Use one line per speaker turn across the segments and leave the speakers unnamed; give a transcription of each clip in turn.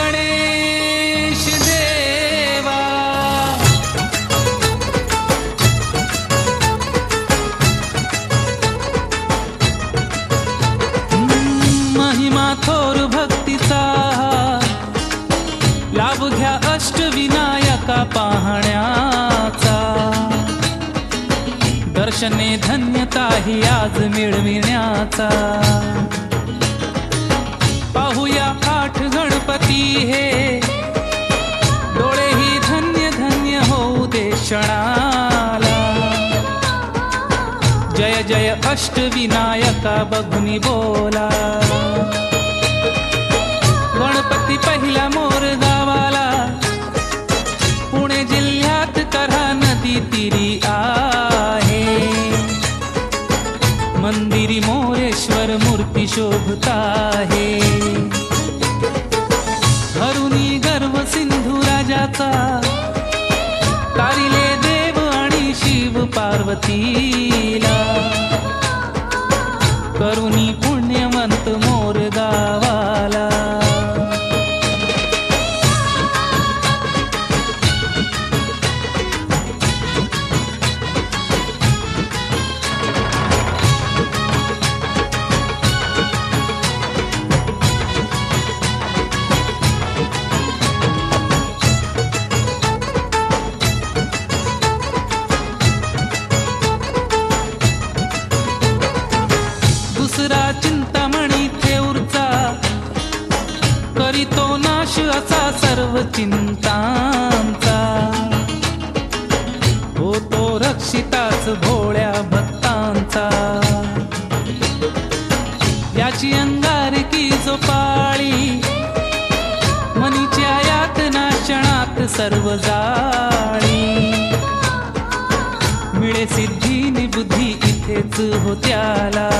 गणेश देवा. महिमा थोर भक्तीचा लाभ घ्या अष्टविनायका पाहण्याचा. दर्शने धन्यता ही आज मिळविण्याचा. गणपती हे। डोळे ही धन्य धन्य होऊ दे जय जय अष्टविनायका बघुनी बोला। गणपती पहिला मोर गावाला। पुणे जिल्ह्यात करा नदी तिरी आहे। मंदिरी मोरेश्वर मूर्ती शोभता आहे पार्वतीला करुणी करीतो नाश असा सर्व चिंतांचा. होतो रक्षिताच भोळ्या भक्तांचा. याची अंगारकी जो पाळी मनीच्या यातना क्षणात सर्व जाळी. मिळे सिद्धी नि बुद्धी इथेच होत्याला.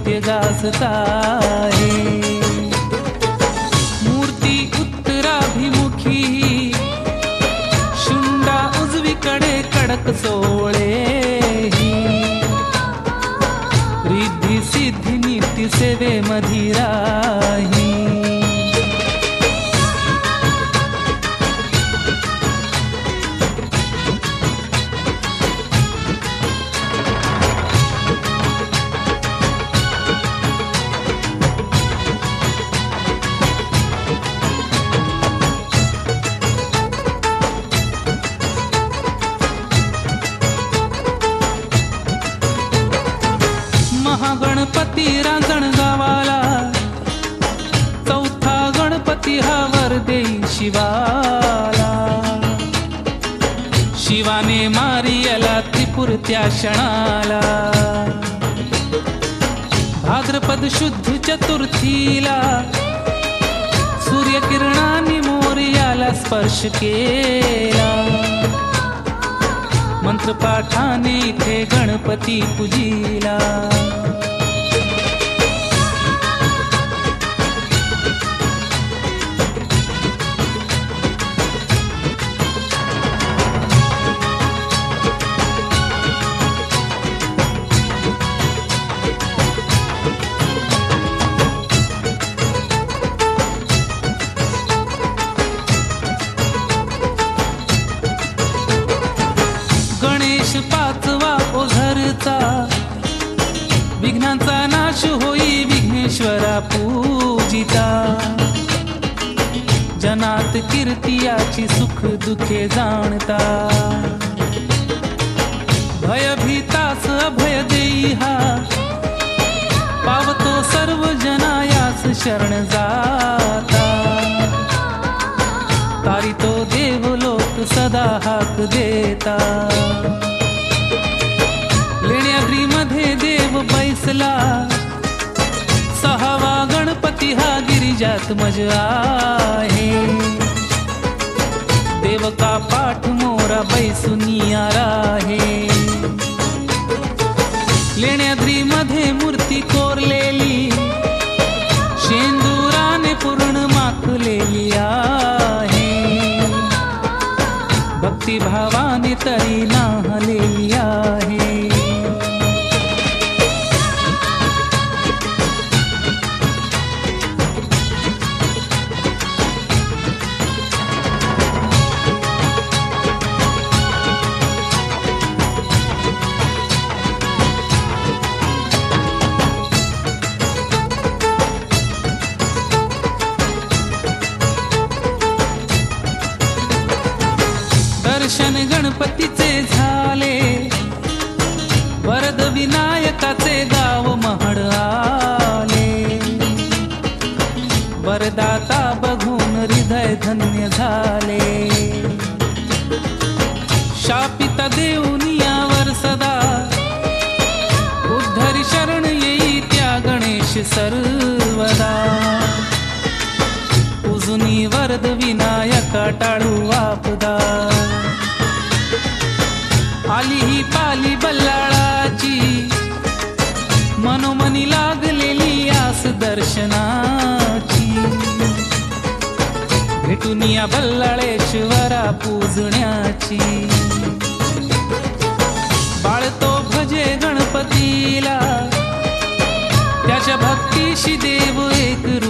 नित्य गाजत मूर्ती उत्तराभिमुखी शुंडा उजवीकडे कडक सोळे रिद्धी सिद्धी नीती सेवे मधिराही शिवाने मारियाला त्रिपुरत्या क्षणाला. भाद्रपद शुद्ध चतुर्थीला सूर्यकिरणाने मोर्याला स्पर्श केला. मंत्रपाठाने इथे गणपती पुजिला. पूजिता। जनात कीर्तियाची सुख दुखे जाणता। भयभीतास अभय देई हा पावतो सर्व जनायास शरण जाता। तारी तो देव लोक सदा हाक देता। लेण्याद्री मध्ये देव बैसला। हा गिरिजात मज देव का पाठ मोरा बैसुनिया आहे. लेण्याद्री मध्ये मूर्ती कोरलेली, शेंदुराने पूर्ण माखलेली आहे. भक्ती भावाने तरी नाहलेली आहे. दर्शन गणपतीचे झाले. वरद विनायकाचे गाव महड आले. वरदाता बघून हृदय धन्य झाले. शापित देऊनियावर सदा. उद्धरी शरण येई त्या गणेश सर्वदा. उजुनी वरद विनायका टाळू आपदा. आली ही पाली बल्लाळाची. मनोमनी लागलेली आस दर्शनाची. भेटून या बल्लाळेश्वरा पूजण्याची. बाळतो भजे गणपतीला. त्याच्या भक्तीशी देव एक